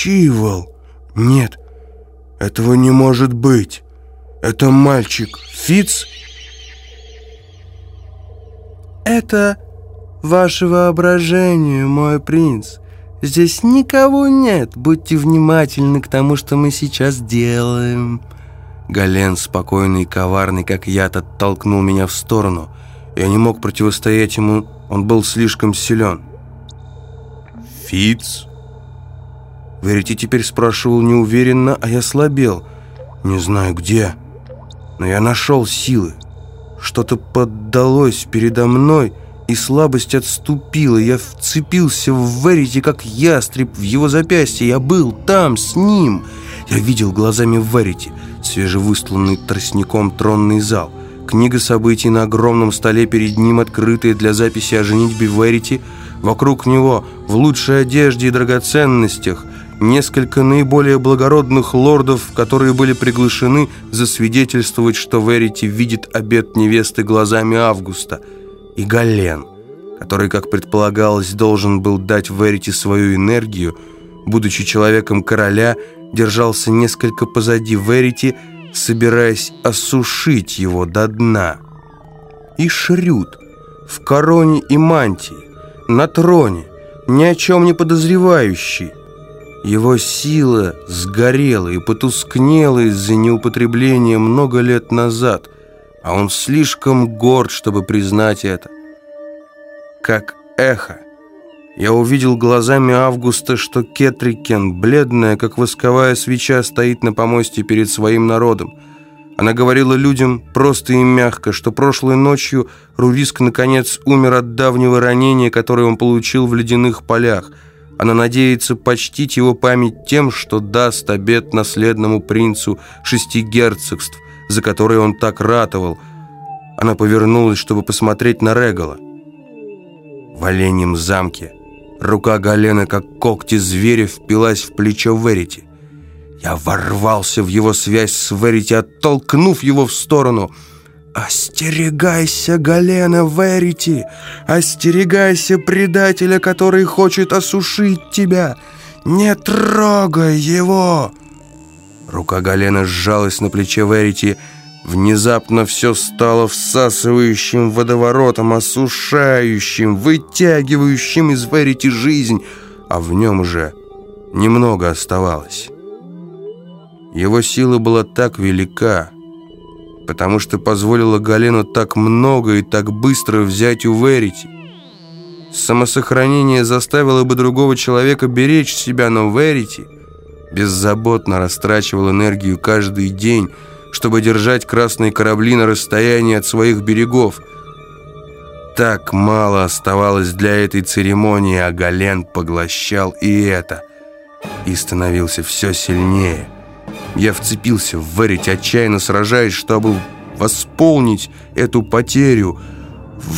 Чивол! Нет, этого не может быть. Это мальчик Фиц? Это ваше воображение, мой принц. Здесь никого нет. Будьте внимательны к тому, что мы сейчас делаем. Гален, спокойный и коварный, как яд, оттолкнул меня в сторону. Я не мог противостоять ему, он был слишком силен. «Фиц?» Верите теперь спрашивал неуверенно, а я слабел. Не знаю где, но я нашел силы. Что-то поддалось передо мной, и слабость отступила. Я вцепился в Верите, как ястреб в его запястье. Я был там, с ним. Я видел глазами Верите, свежевыстланный тростником тронный зал. Книга событий на огромном столе перед ним, открытая для записи о женитьбе Верити. Вокруг него, в лучшей одежде и драгоценностях – несколько наиболее благородных лордов, которые были приглашены засвидетельствовать, что Верити видит обед невесты глазами Августа, и Гален, который, как предполагалось, должен был дать Верити свою энергию, будучи человеком короля, держался несколько позади Верити, собираясь осушить его до дна. И Шрюд в короне и мантии, на троне, ни о чем не подозревающий, его сила сгорела и потускнела из-за неупотребления много лет назад, а он слишком горд, чтобы признать это. Как эхо. Я увидел глазами Августа, что Кетрикен, бледная, как восковая свеча, стоит на помосте перед своим народом. Она говорила людям просто и мягко, что прошлой ночью Руриск наконец умер от давнего ранения, которое он получил в ледяных полях – она надеется почтить его память тем, что даст обет наследному принцу шести герцогств, за которые он так ратовал. Она повернулась, чтобы посмотреть на Регала. В оленьем замке рука Галена, как когти зверя, впилась в плечо Верити. Я ворвался в его связь с Верити, оттолкнув его в сторону — «Остерегайся, Галена Верити! Остерегайся предателя, который хочет осушить тебя! Не трогай его!» Рука Галена сжалась на плече Верити. Внезапно все стало всасывающим водоворотом, осушающим, вытягивающим из Верити жизнь, а в нем уже немного оставалось. Его сила была так велика, потому что позволила Галену так много и так быстро взять у Верити. Самосохранение заставило бы другого человека беречь себя, но Верити беззаботно растрачивал энергию каждый день, чтобы держать красные корабли на расстоянии от своих берегов. Так мало оставалось для этой церемонии, а Гален поглощал и это, и становился все сильнее – я вцепился в Верить, отчаянно сражаясь, чтобы восполнить эту потерю.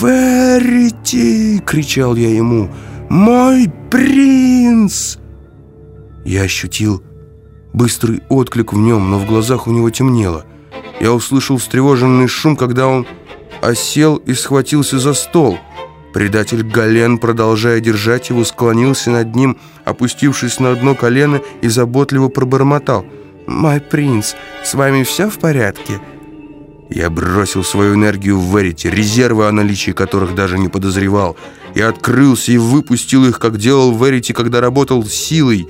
«Верите!» — кричал я ему. «Мой принц!» Я ощутил быстрый отклик в нем, но в глазах у него темнело. Я услышал встревоженный шум, когда он осел и схватился за стол. Предатель Гален, продолжая держать его, склонился над ним, опустившись на одно колено и заботливо пробормотал — «Мой принц, с вами все в порядке?» Я бросил свою энергию в Верите, резервы, о наличии которых даже не подозревал. Я открылся и выпустил их, как делал Верите, когда работал силой.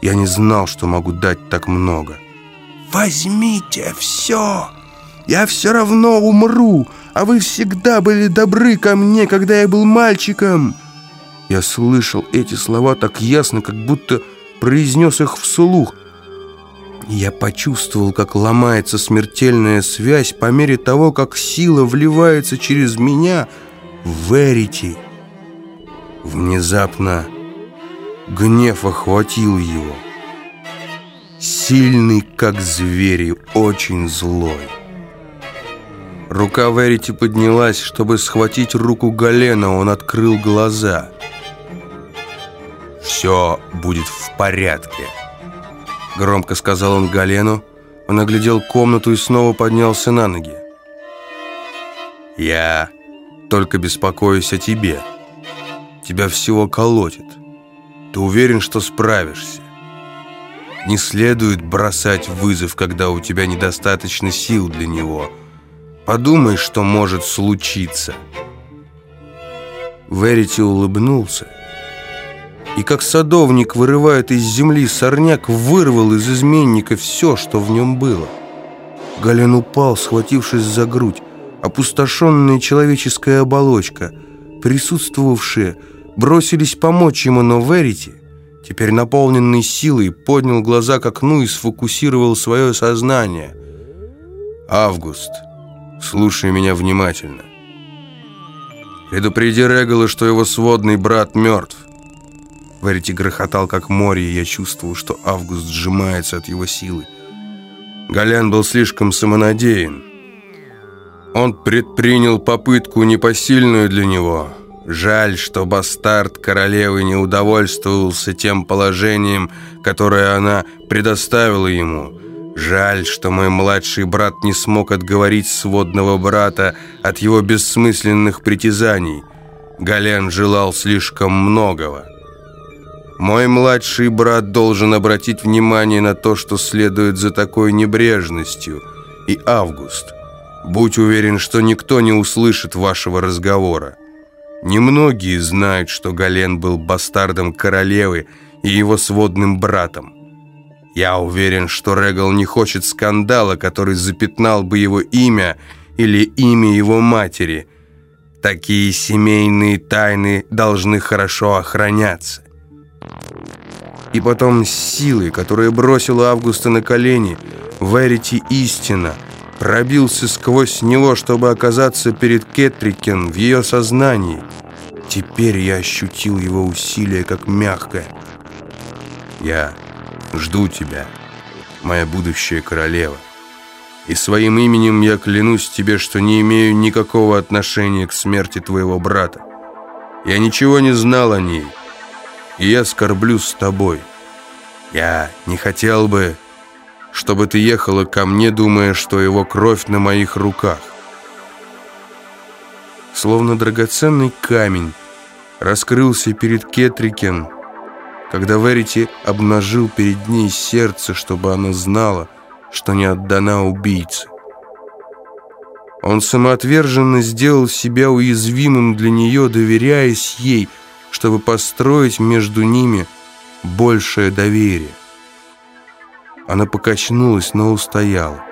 Я не знал, что могу дать так много. «Возьмите все! Я все равно умру, а вы всегда были добры ко мне, когда я был мальчиком!» Я слышал эти слова так ясно, как будто произнес их вслух – я почувствовал, как ломается смертельная связь по мере того, как сила вливается через меня в Верити. Внезапно гнев охватил его. Сильный, как зверь, и очень злой. Рука Верити поднялась, чтобы схватить руку Галена. Он открыл глаза. «Все будет в порядке», Громко сказал он Галену. Он оглядел комнату и снова поднялся на ноги. «Я только беспокоюсь о тебе. Тебя всего колотит. Ты уверен, что справишься? Не следует бросать вызов, когда у тебя недостаточно сил для него. Подумай, что может случиться». Верити улыбнулся и как садовник вырывает из земли сорняк, вырвал из изменника все, что в нем было. Гален упал, схватившись за грудь. Опустошенная человеческая оболочка, присутствовавшие, бросились помочь ему, но Верити, теперь наполненный силой, поднял глаза к окну и сфокусировал свое сознание. «Август, слушай меня внимательно. Предупреди Регала, что его сводный брат мертв. Верити грохотал, как море, и я чувствовал, что Август сжимается от его силы. Голян был слишком самонадеян. Он предпринял попытку непосильную для него. Жаль, что бастард королевы не удовольствовался тем положением, которое она предоставила ему. Жаль, что мой младший брат не смог отговорить сводного брата от его бессмысленных притязаний. Гален желал слишком многого. Мой младший брат должен обратить внимание на то, что следует за такой небрежностью. И Август, будь уверен, что никто не услышит вашего разговора. Немногие знают, что Гален был бастардом королевы и его сводным братом. Я уверен, что Регал не хочет скандала, который запятнал бы его имя или имя его матери. Такие семейные тайны должны хорошо охраняться. И потом силой, которая бросила Августа на колени, Верити истина, пробился сквозь него, чтобы оказаться перед Кетрикен в ее сознании. Теперь я ощутил его усилие как мягкое. Я жду тебя, моя будущая королева. И своим именем я клянусь тебе, что не имею никакого отношения к смерти твоего брата. Я ничего не знал о ней, и я скорблю с тобой. Я не хотел бы, чтобы ты ехала ко мне, думая, что его кровь на моих руках. Словно драгоценный камень раскрылся перед Кетрикен, когда Верити обнажил перед ней сердце, чтобы она знала, что не отдана убийце. Он самоотверженно сделал себя уязвимым для нее, доверяясь ей, чтобы построить между ними большее доверие. Она покачнулась, но устояла.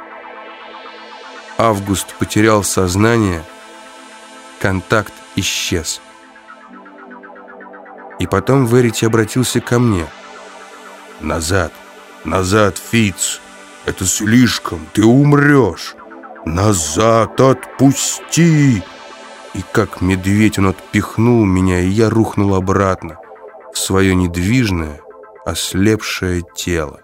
Август потерял сознание, контакт исчез. И потом Верити обратился ко мне. «Назад, назад, Фиц, это слишком, ты умрешь! Назад, отпусти!» И как медведь он отпихнул меня, и я рухнул обратно в свое недвижное, ослепшее тело.